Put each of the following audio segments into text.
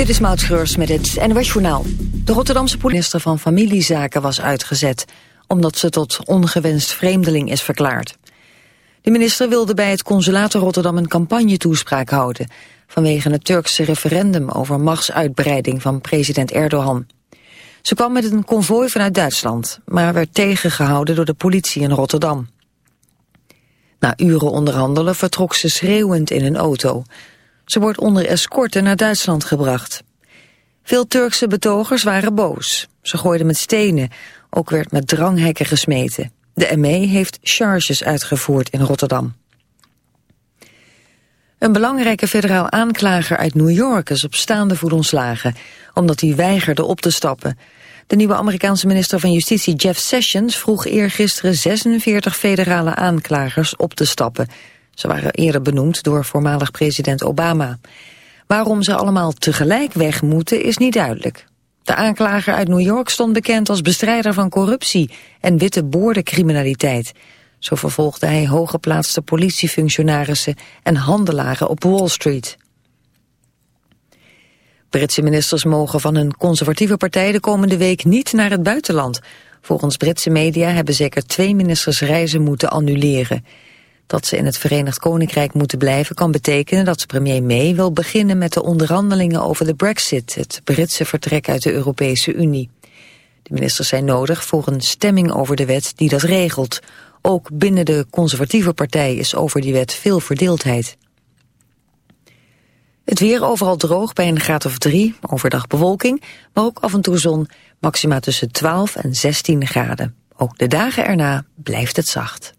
Dit is Maud Schreurs met het NOS Journaal. De Rotterdamse minister van Familiezaken was uitgezet... omdat ze tot ongewenst vreemdeling is verklaard. De minister wilde bij het consulaat Rotterdam een campagnetoespraak houden... vanwege het Turkse referendum over machtsuitbreiding van president Erdogan. Ze kwam met een konvooi vanuit Duitsland... maar werd tegengehouden door de politie in Rotterdam. Na uren onderhandelen vertrok ze schreeuwend in een auto... Ze wordt onder escorte naar Duitsland gebracht. Veel Turkse betogers waren boos. Ze gooiden met stenen. Ook werd met dranghekken gesmeten. De ME heeft charges uitgevoerd in Rotterdam. Een belangrijke federaal aanklager uit New York is op staande voet ontslagen, omdat hij weigerde op te stappen. De nieuwe Amerikaanse minister van Justitie Jeff Sessions vroeg eergisteren 46 federale aanklagers op te stappen. Ze waren eerder benoemd door voormalig president Obama. Waarom ze allemaal tegelijk weg moeten is niet duidelijk. De aanklager uit New York stond bekend als bestrijder van corruptie en witte boordencriminaliteit. Zo vervolgde hij hooggeplaatste politiefunctionarissen en handelaren op Wall Street. Britse ministers mogen van een conservatieve partij de komende week niet naar het buitenland. Volgens Britse media hebben zeker twee ministers reizen moeten annuleren. Dat ze in het Verenigd Koninkrijk moeten blijven kan betekenen dat premier May wil beginnen met de onderhandelingen over de brexit, het Britse vertrek uit de Europese Unie. De ministers zijn nodig voor een stemming over de wet die dat regelt. Ook binnen de conservatieve partij is over die wet veel verdeeldheid. Het weer overal droog bij een graad of drie, overdag bewolking, maar ook af en toe zon, maxima tussen 12 en 16 graden. Ook de dagen erna blijft het zacht.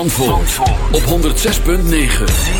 Zandvoort, op 106.9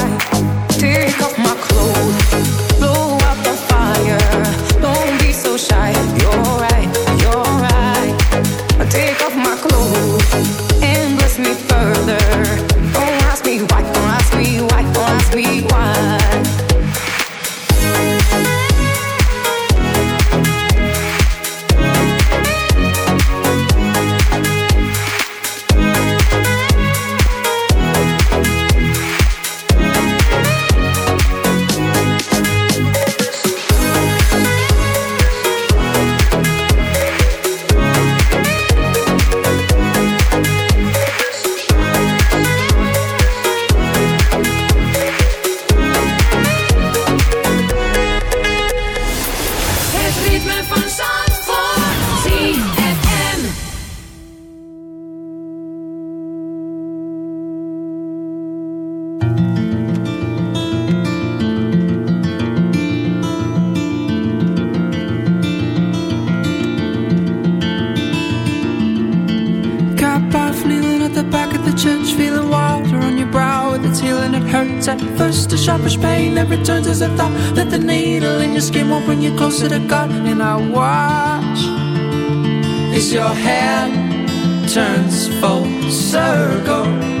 Off church, feeling water on your brow with its healing. It hurts at first, a sharpish pain that returns as a thought that the needle in your skin won't bring you closer to God. And I watch as your hand turns full circle.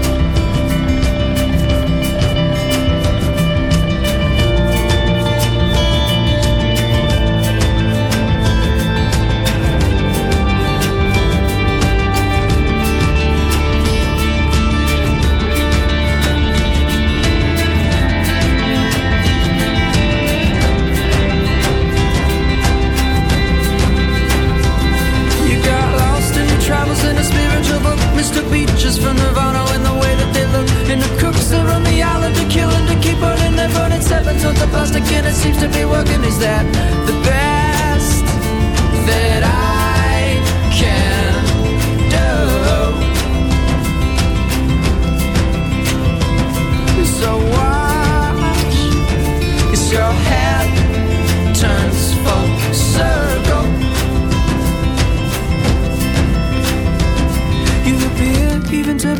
To be working. Is that